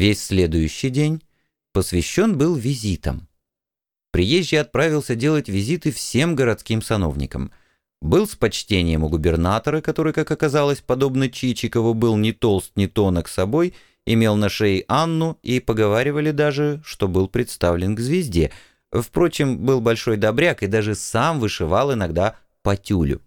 Весь следующий день посвящен был визитам. Приезжий отправился делать визиты всем городским сановникам. Был с почтением у губернатора, который, как оказалось, подобно Чичикову, был не толст, не тонок собой, имел на шее Анну и поговаривали даже, что был представлен к звезде. Впрочем, был большой добряк и даже сам вышивал иногда по тюлю.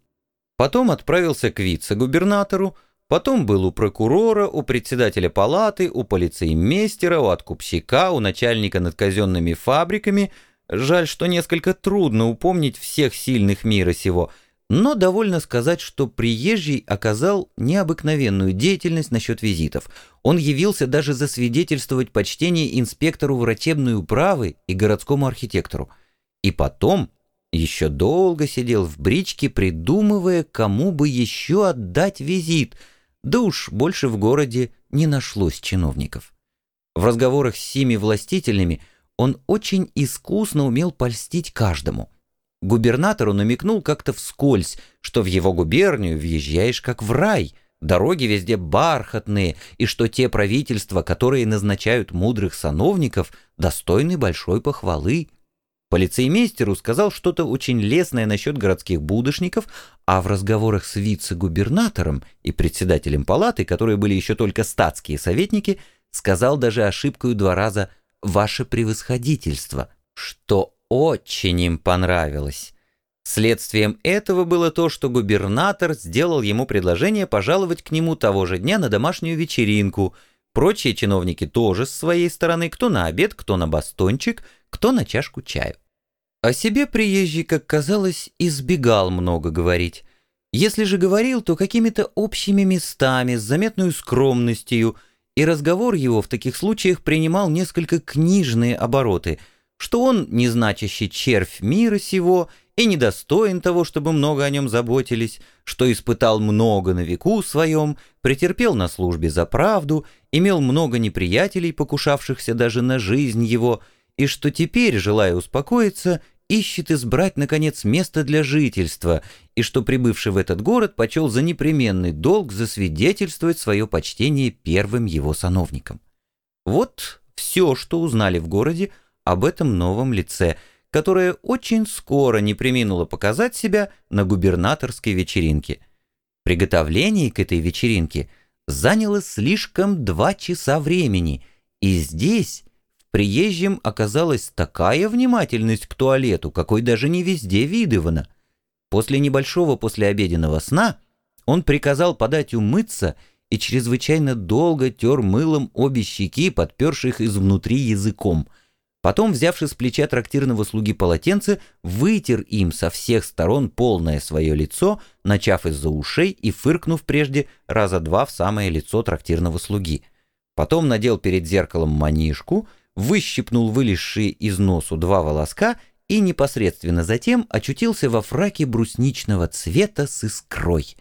Потом отправился к вице-губернатору, потом был у прокурора, у председателя палаты, у полицеймейстера, у откупщика, у начальника над казенными фабриками – Жаль, что несколько трудно упомнить всех сильных мира сего, но довольно сказать, что приезжий оказал необыкновенную деятельность насчет визитов. Он явился даже засвидетельствовать почтение инспектору врачебной управы и городскому архитектору. И потом еще долго сидел в бричке, придумывая, кому бы еще отдать визит, да уж больше в городе не нашлось чиновников. В разговорах с сими властителями – он очень искусно умел польстить каждому. Губернатору намекнул как-то вскользь, что в его губернию въезжаешь как в рай, дороги везде бархатные, и что те правительства, которые назначают мудрых сановников, достойны большой похвалы. Полицеймейстеру сказал что-то очень лестное насчет городских будущников, а в разговорах с вице-губернатором и председателем палаты, которые были еще только статские советники, сказал даже ошибкою два раза – ваше превосходительство, что очень им понравилось. Следствием этого было то, что губернатор сделал ему предложение пожаловать к нему того же дня на домашнюю вечеринку. Прочие чиновники тоже с своей стороны, кто на обед, кто на бастончик, кто на чашку чаю. О себе приезжий, как казалось, избегал много говорить. Если же говорил, то какими-то общими местами, с заметной скромностью – и разговор его в таких случаях принимал несколько книжные обороты, что он незначащий червь мира сего и недостоин того, чтобы много о нем заботились, что испытал много на веку своем, претерпел на службе за правду, имел много неприятелей, покушавшихся даже на жизнь его, и что теперь, желая успокоиться, ищет избрать, наконец, место для жительства, и что, прибывший в этот город, почел за непременный долг засвидетельствовать свое почтение первым его сановникам. Вот все, что узнали в городе об этом новом лице, которое очень скоро не приминуло показать себя на губернаторской вечеринке. Приготовление к этой вечеринке заняло слишком два часа времени, и здесь приезжим оказалась такая внимательность к туалету, какой даже не везде видывана. После небольшого послеобеденного сна он приказал подать умыться и чрезвычайно долго тер мылом обе щеки, подперши их изнутри языком. Потом, взявши с плеча трактирного слуги полотенце, вытер им со всех сторон полное свое лицо, начав из-за ушей и фыркнув прежде раза два в самое лицо трактирного слуги. Потом надел перед зеркалом манишку — выщипнул вылезшие из носу два волоска и непосредственно затем очутился во фраке брусничного цвета с искрой.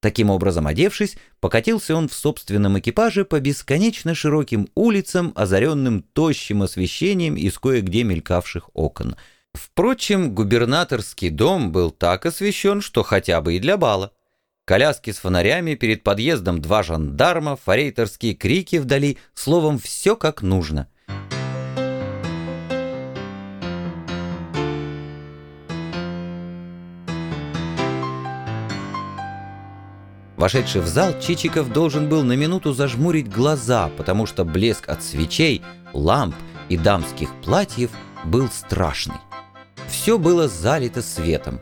Таким образом одевшись, покатился он в собственном экипаже по бесконечно широким улицам, озаренным тощим освещением из кое-где мелькавших окон. Впрочем, губернаторский дом был так освещен, что хотя бы и для бала. Коляски с фонарями, перед подъездом два жандарма, форейтерские крики вдали, словом, все как нужно — Вошедший в зал, Чичиков должен был на минуту зажмурить глаза, потому что блеск от свечей, ламп и дамских платьев был страшный. Все было залито светом.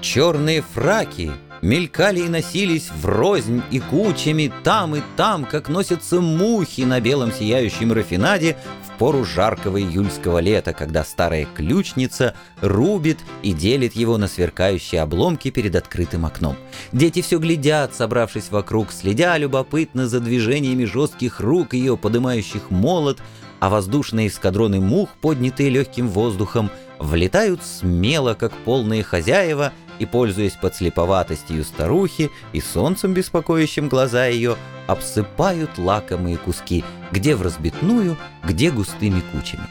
Черные фраки мелькали и носились врознь и кучами там и там, как носятся мухи на белом сияющем рафинаде в пору жаркого июльского лета, когда старая ключница рубит и делит его на сверкающие обломки перед открытым окном. Дети все глядят, собравшись вокруг, следя любопытно за движениями жестких рук ее, поднимающих молот, а воздушные эскадроны мух, поднятые легким воздухом, влетают смело, как полные хозяева — и, пользуясь подслеповатостью старухи и солнцем, беспокоящим глаза ее, обсыпают лакомые куски, где в разбитную, где густыми кучами.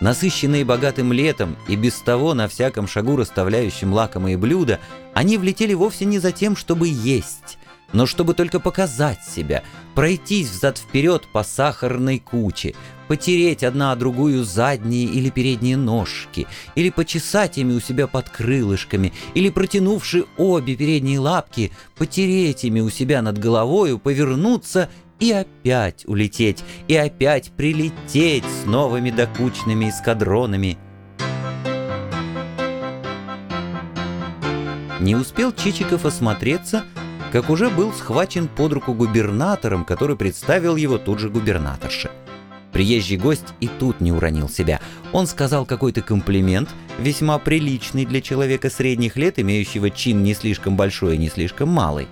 Насыщенные богатым летом и без того на всяком шагу расставляющим лакомые блюда, они влетели вовсе не за тем, чтобы есть, но чтобы только показать себя, пройтись взад-вперед по сахарной куче, потереть одна другую задние или передние ножки, или почесать ими у себя под крылышками, или, протянувши обе передние лапки, потереть ими у себя над головою, повернуться и опять улететь, и опять прилететь с новыми докучными эскадронами. Не успел Чичиков осмотреться, как уже был схвачен под руку губернатором, который представил его тут же губернаторше. Приезжий гость и тут не уронил себя. Он сказал какой-то комплимент, весьма приличный для человека средних лет, имеющего чин не слишком большой и не слишком малый.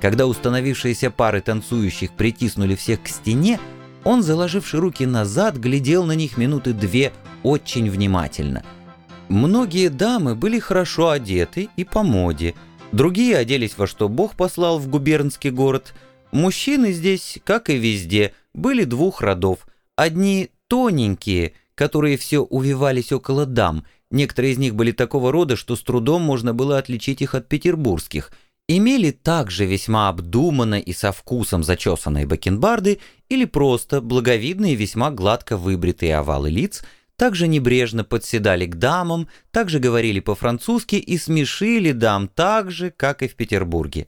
Когда установившиеся пары танцующих притиснули всех к стене, он, заложивши руки назад, глядел на них минуты две очень внимательно. Многие дамы были хорошо одеты и по моде – Другие оделись во что Бог послал в губернский город. Мужчины здесь, как и везде, были двух родов. Одни тоненькие, которые все увивались около дам. Некоторые из них были такого рода, что с трудом можно было отличить их от петербургских. Имели также весьма обдуманно и со вкусом зачесанные бакенбарды или просто благовидные весьма гладко выбритые овалы лиц – также небрежно подседали к дамам, также говорили по-французски и смешили дам так же, как и в Петербурге.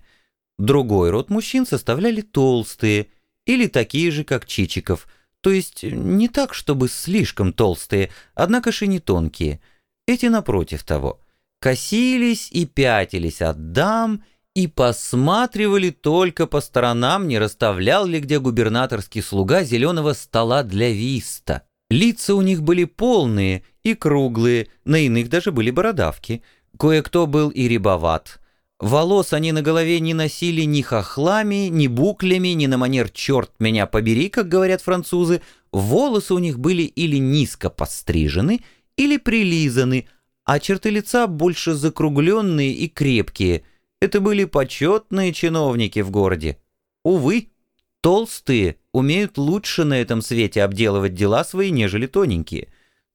Другой род мужчин составляли толстые или такие же, как Чичиков, то есть не так, чтобы слишком толстые, однако же не тонкие. Эти напротив того, косились и пятились от дам и посматривали только по сторонам, не расставлял ли где губернаторский слуга зеленого стола для виста. Лица у них были полные и круглые, на иных даже были бородавки. Кое-кто был и рябоват. Волос они на голове не носили ни хохлами, ни буклями, ни на манер «черт меня побери», как говорят французы. Волосы у них были или низко пострижены, или прилизаны, а черты лица больше закругленные и крепкие. Это были почетные чиновники в городе. Увы, толстые умеют лучше на этом свете обделывать дела свои, нежели тоненькие.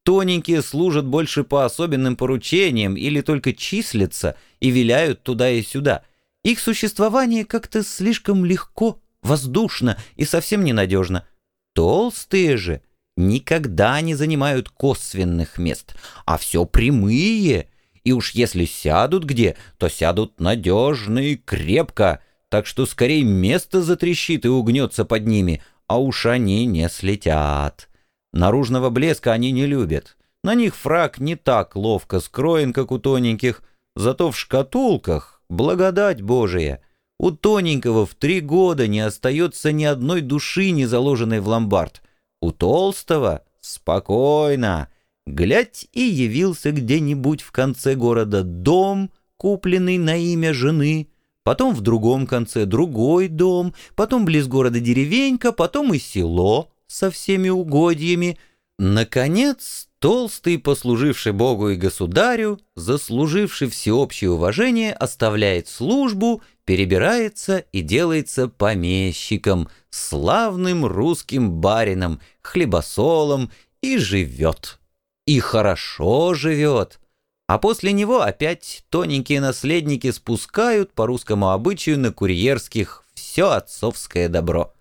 Тоненькие служат больше по особенным поручениям или только числятся и виляют туда и сюда. Их существование как-то слишком легко, воздушно и совсем ненадежно. Толстые же никогда не занимают косвенных мест, а все прямые, и уж если сядут где, то сядут надежно и крепко, так что скорее место затрещит и угнется под ними, а уж они не слетят. Наружного блеска они не любят. На них фраг не так ловко скроен, как у тоненьких, зато в шкатулках благодать Божия. У тоненького в три года не остается ни одной души, не заложенной в ломбард. У толстого спокойно. Глядь, и явился где-нибудь в конце города дом, купленный на имя жены, потом в другом конце другой дом, потом близ города деревенька, потом и село со всеми угодьями. Наконец, толстый, послуживший Богу и государю, заслуживший всеобщее уважение, оставляет службу, перебирается и делается помещиком, славным русским барином, хлебосолом и живет. И хорошо живет. А после него опять тоненькие наследники спускают по русскому обычаю на курьерских все отцовское добро.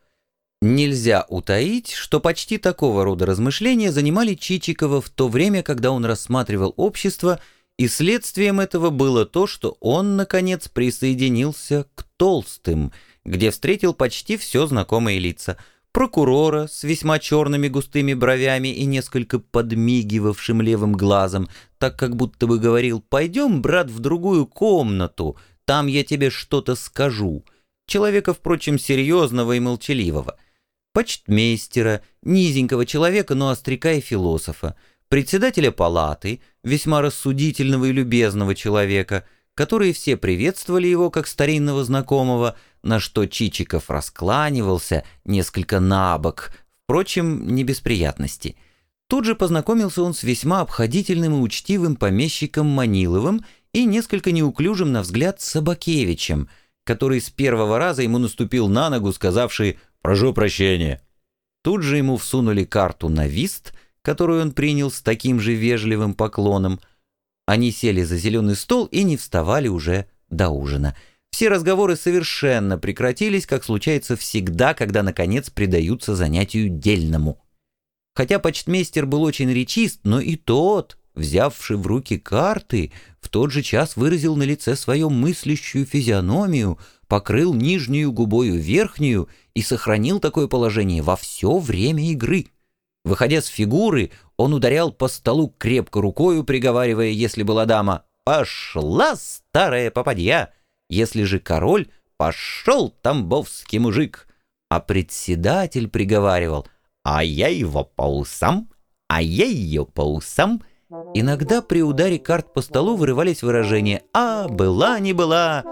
Нельзя утаить, что почти такого рода размышления занимали Чичикова в то время, когда он рассматривал общество, и следствием этого было то, что он, наконец, присоединился к толстым, где встретил почти все знакомые лица – прокурора с весьма черными густыми бровями и несколько подмигивавшим левым глазом, так как будто бы говорил «Пойдем, брат, в другую комнату, там я тебе что-то скажу». Человека, впрочем, серьезного и молчаливого. Почтмейстера, низенького человека, но остряка и философа, председателя палаты, весьма рассудительного и любезного человека — которые все приветствовали его как старинного знакомого, на что Чичиков раскланивался несколько набок, впрочем, не без приятности. Тут же познакомился он с весьма обходительным и учтивым помещиком Маниловым и несколько неуклюжим на взгляд Собакевичем, который с первого раза ему наступил на ногу, сказавший «Прошу прощения». Тут же ему всунули карту на вист, которую он принял с таким же вежливым поклоном – они сели за зеленый стол и не вставали уже до ужина. Все разговоры совершенно прекратились, как случается всегда, когда, наконец, предаются занятию дельному. Хотя почтмейстер был очень речист, но и тот, взявший в руки карты, в тот же час выразил на лице свою мыслящую физиономию, покрыл нижнюю губою верхнюю и сохранил такое положение во все время игры. Выходя с фигуры, он ударял по столу крепко рукою, приговаривая, если была дама, «Пошла, старая попадья!» Если же король «Пошел, тамбовский мужик!» А председатель приговаривал «А я его по усам, а я ее по усам!» Иногда при ударе карт по столу вырывались выражения «А, была, не была!»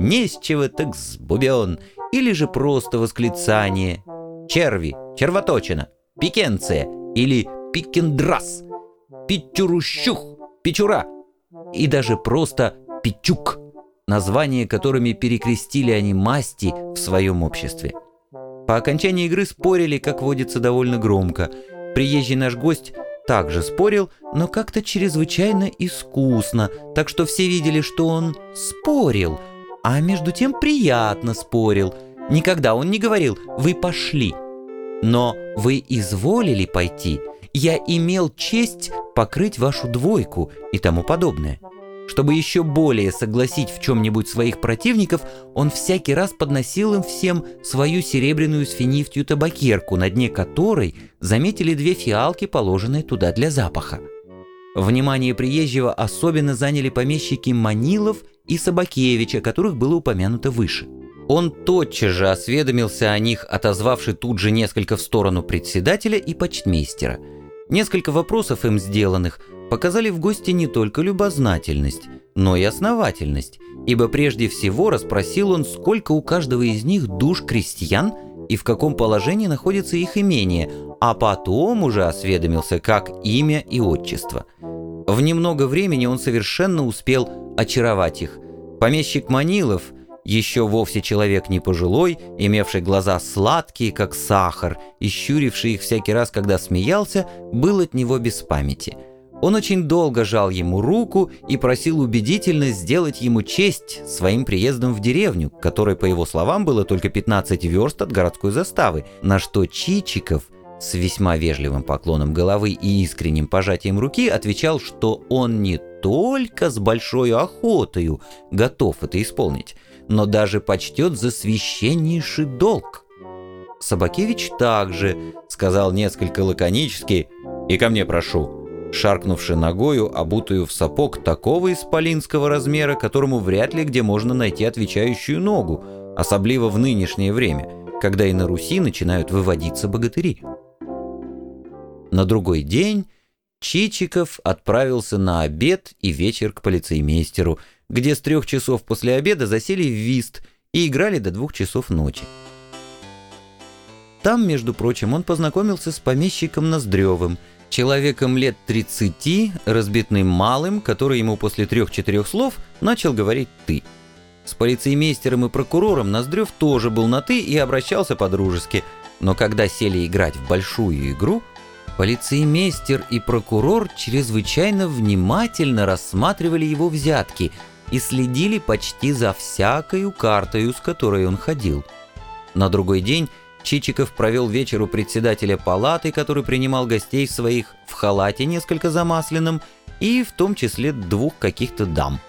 «Не с чего так сбубен!» Или же просто восклицание «Черви, червоточина, пикенция» или «пикендрас», «пичурущух», «пичура» и даже просто «пичук» названия которыми перекрестили они масти в своем обществе. По окончании игры спорили, как водится, довольно громко. Приезжий наш гость также спорил, но как-то чрезвычайно искусно, так что все видели, что он спорил, а между тем приятно спорил. Никогда он не говорил «вы пошли», но «вы изволили пойти», «я имел честь покрыть вашу двойку» и тому подобное. Чтобы еще более согласить в чем-нибудь своих противников, он всякий раз подносил им всем свою серебряную с табакерку, на дне которой заметили две фиалки, положенные туда для запаха. Внимание приезжего особенно заняли помещики Манилов и Собакевич, о которых было упомянуто выше. Он тотчас же осведомился о них, отозвавший тут же несколько в сторону председателя и почтмейстера. Несколько вопросов им сделанных – показали в гости не только любознательность, но и основательность, ибо прежде всего расспросил он, сколько у каждого из них душ крестьян и в каком положении находится их имение, а потом уже осведомился, как имя и отчество. В немного времени он совершенно успел очаровать их. Помещик Манилов, еще вовсе человек не пожилой, имевший глаза сладкие, как сахар, и щуривший их всякий раз, когда смеялся, был от него без памяти – он очень долго жал ему руку и просил убедительно сделать ему честь своим приездом в деревню, которой, по его словам, было только 15 верст от городской заставы, на что Чичиков с весьма вежливым поклоном головы и искренним пожатием руки отвечал, что он не только с большой охотою готов это исполнить, но даже почтет за священнейший долг. Собакевич также сказал несколько лаконически «И ко мне прошу» шаркнувши ногою, обутую в сапог такого исполинского размера, которому вряд ли где можно найти отвечающую ногу, особливо в нынешнее время, когда и на Руси начинают выводиться богатыри. На другой день Чичиков отправился на обед и вечер к полицеймейстеру, где с трех часов после обеда засели в вист и играли до двух часов ночи. Там, между прочим, он познакомился с помещиком Ноздревым – Человеком лет 30, разбитным малым, который ему после трех-четырех слов начал говорить «ты». С полицеймейстером и прокурором Ноздрев тоже был на «ты» и обращался по-дружески, но когда сели играть в большую игру, полицеймейстер и прокурор чрезвычайно внимательно рассматривали его взятки и следили почти за всякою картою, с которой он ходил. На другой день Чичиков провел вечер у председателя палаты, который принимал гостей своих в халате несколько замасленном, и в том числе двух каких-то дам.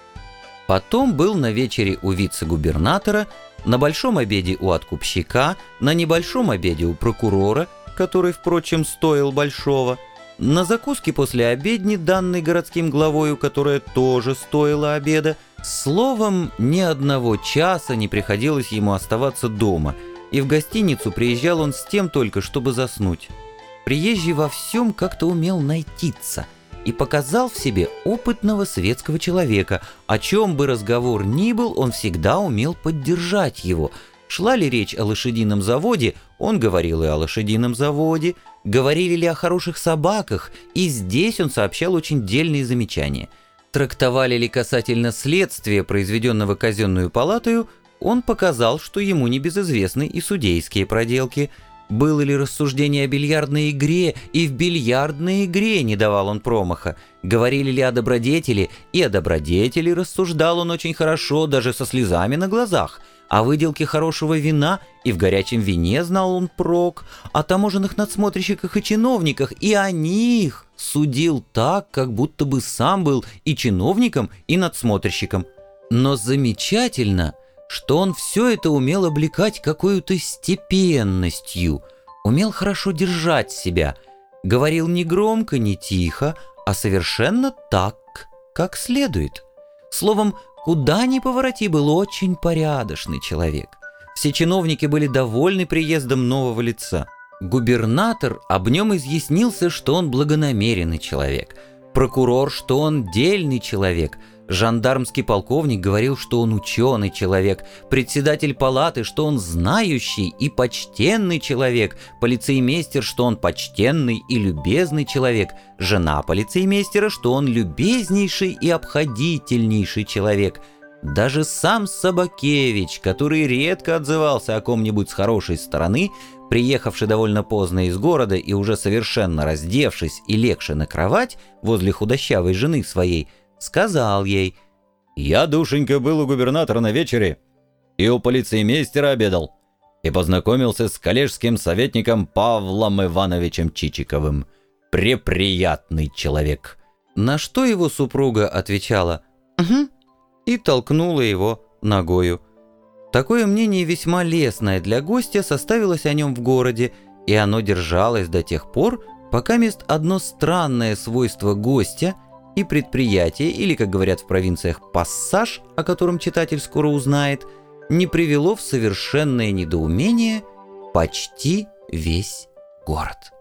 Потом был на вечере у вице-губернатора, на большом обеде у откупщика, на небольшом обеде у прокурора, который, впрочем, стоил большого, на закуске после обедни, данной городским главою, которая тоже стоила обеда, словом, ни одного часа не приходилось ему оставаться дома – и в гостиницу приезжал он с тем только, чтобы заснуть. Приезжий во всем как-то умел найтиться и показал в себе опытного светского человека. О чем бы разговор ни был, он всегда умел поддержать его. Шла ли речь о лошадином заводе, он говорил и о лошадином заводе, говорили ли о хороших собаках, и здесь он сообщал очень дельные замечания. Трактовали ли касательно следствия, произведенного казенную палатою, он показал, что ему не безызвестны и судейские проделки, было ли рассуждение о бильярдной игре, и в бильярдной игре не давал он промаха. Говорили ли о добродетели, и о добродетели рассуждал он очень хорошо, даже со слезами на глазах. О выделке хорошего вина, и в горячем вине знал он прок. О таможенных надсмотрщиках и чиновниках, и о них судил так, как будто бы сам был и чиновником, и надсмотрщиком. Но замечательно — что он все это умел облекать какой-то степенностью, умел хорошо держать себя, говорил не громко, не тихо, а совершенно так, как следует. Словом, куда ни повороти, был очень порядочный человек. Все чиновники были довольны приездом нового лица. Губернатор об нем изъяснился, что он благонамеренный человек. Прокурор, что он дельный человек – Жандармский полковник говорил, что он ученый человек, председатель палаты, что он знающий и почтенный человек, полицеймейстер, что он почтенный и любезный человек, жена полицеймейстера, что он любезнейший и обходительнейший человек. Даже сам Собакевич, который редко отзывался о ком-нибудь с хорошей стороны, приехавший довольно поздно из города и уже совершенно раздевшись и легший на кровать возле худощавой жены своей, сказал ей, «Я, душенька, был у губернатора на вечере и у полицеймейстера обедал и познакомился с коллежским советником Павлом Ивановичем Чичиковым. Преприятный человек». На что его супруга отвечала «Угу» и толкнула его ногою. Такое мнение весьма лестное для гостя составилось о нем в городе, и оно держалось до тех пор, пока мест одно странное свойство гостя – и предприятие, или, как говорят в провинциях, пассаж, о котором читатель скоро узнает, не привело в совершенное недоумение почти весь город.